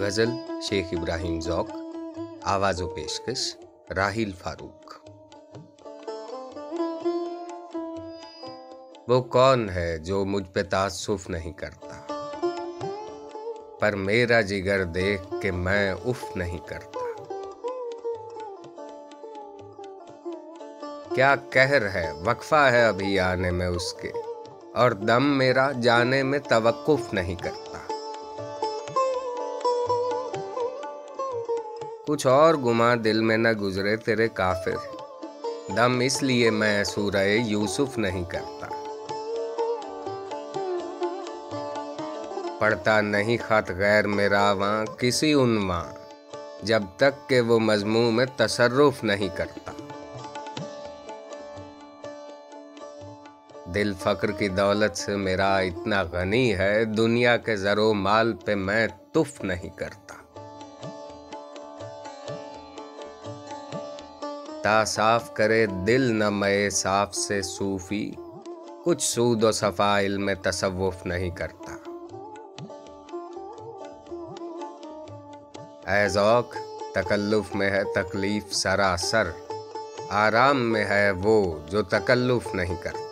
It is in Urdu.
غزل شیخ ابراہیم ذوق، آواز و پیشکش راہیل فاروق۔ وہ کون ہے جو مجھ پہ تعصف نہیں کرتا؟ پر میرا جگر دیکھ کے میں اف نہیں کرتا۔ کیا کہر ہے، وقفہ ہے ابھی آنے میں اس کے، اور دم میرا جانے میں توقف نہیں کرتا۔ کچھ اور گما دل میں نہ گزرے تیرے کافر۔ دم اس لیے میں سورہ یوسف نہیں کرتا۔ پڑھتا نہیں خط غیر میرا وہاں کسی عنواں جب تک کہ وہ مضمون میں تصرف نہیں کرتا۔ دل فقر کی دولت سے میرا اتنا غنی ہے، دنیا کے زر و مال پہ میں تف نہیں کرتا۔ تا صاف کرے دل نہ مئے صاف سے صوفی، کچھ سود و صفا علم تصوف نہیں کرتا۔ اے ذوق، تکلف میں ہے تکلیف سراسر، آرام میں ہے وہ جو تکلف نہیں کرتا۔